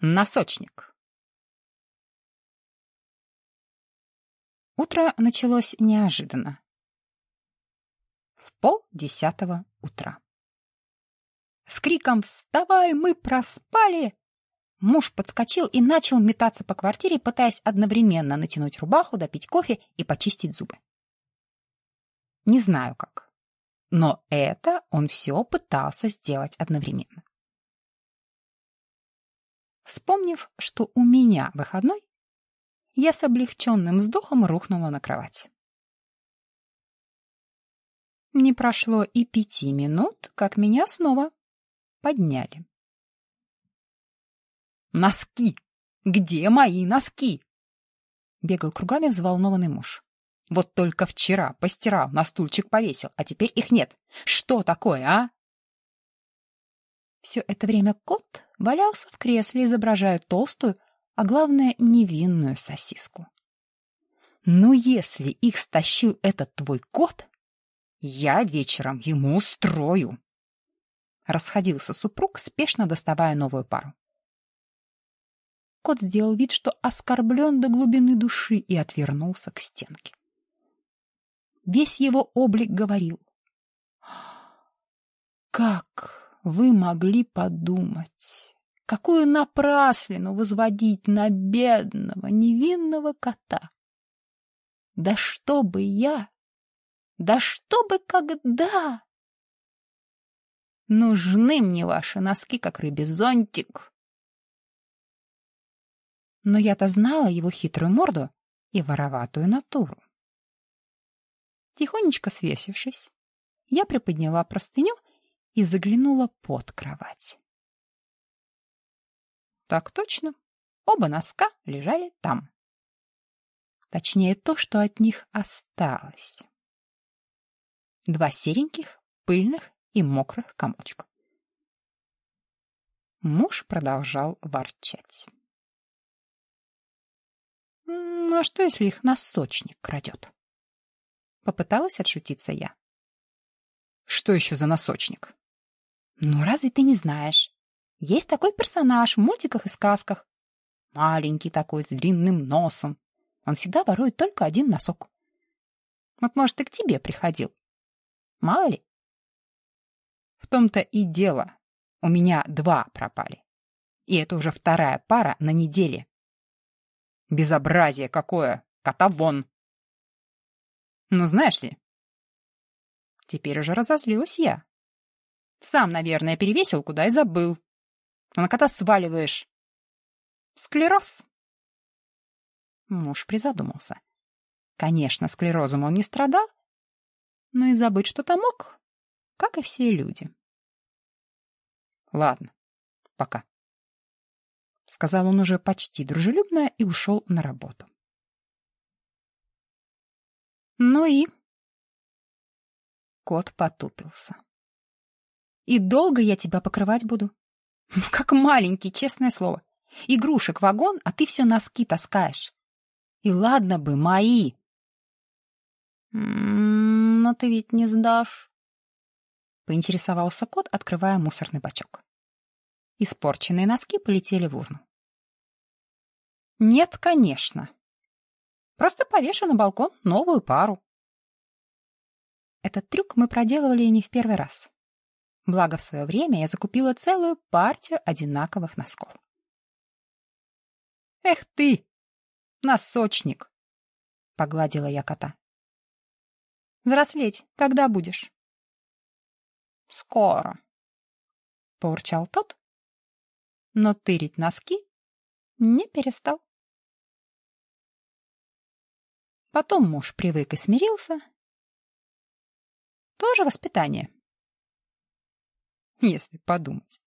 Носочник. Утро началось неожиданно. В пол десятого утра. С криком «Вставай, мы проспали!» Муж подскочил и начал метаться по квартире, пытаясь одновременно натянуть рубаху, допить кофе и почистить зубы. Не знаю как, но это он все пытался сделать одновременно. Вспомнив, что у меня выходной, я с облегченным вздохом рухнула на кровать. Не прошло и пяти минут, как меня снова подняли. «Носки! Где мои носки?» Бегал кругами взволнованный муж. «Вот только вчера постирал, на стульчик повесил, а теперь их нет. Что такое, а?» Все это время кот валялся в кресле, изображая толстую, а главное, невинную сосиску. «Ну, если их стащил этот твой кот, я вечером ему устрою!» Расходился супруг, спешно доставая новую пару. Кот сделал вид, что оскорблен до глубины души и отвернулся к стенке. Весь его облик говорил. «Как вы могли подумать, какую напраслину возводить на бедного, невинного кота? Да что бы я, да что бы когда? Нужны мне ваши носки, как рыбе зонтик. Но я-то знала его хитрую морду и вороватую натуру. Тихонечко свесившись, я приподняла простыню и заглянула под кровать. Так точно, оба носка лежали там. Точнее, то, что от них осталось. Два сереньких, пыльных и мокрых комочка. Муж продолжал ворчать. «Ну а что, если их носочник крадет?» Попыталась отшутиться я. «Что еще за носочник?» Ну, разве ты не знаешь? Есть такой персонаж в мультиках и сказках. Маленький такой, с длинным носом. Он всегда ворует только один носок. Вот, может, и к тебе приходил. Мало ли. В том-то и дело. У меня два пропали. И это уже вторая пара на неделе. Безобразие какое! Кота вон! Ну, знаешь ли, теперь уже разозлилась я. Сам, наверное, перевесил куда и забыл. А на кота сваливаешь. Склероз. Муж призадумался. Конечно, склерозом он не страдал, но и забыть что-то мог, как и все люди. Ладно, пока. Сказал он уже почти дружелюбно и ушел на работу. Ну и... Кот потупился. И долго я тебя покрывать буду? Как маленький, честное слово. Игрушек вагон, а ты все носки таскаешь. И ладно бы, мои. Но ты ведь не сдашь. Поинтересовался кот, открывая мусорный бачок. Испорченные носки полетели в урну. Нет, конечно. Просто повешу на балкон новую пару. Этот трюк мы проделывали не в первый раз. Благо, в свое время я закупила целую партию одинаковых носков. «Эх ты! Носочник!» — погладила я кота. «Взрослеть когда будешь?» «Скоро», — поурчал тот, но тырить носки не перестал. Потом муж привык и смирился. Тоже воспитание если подумать.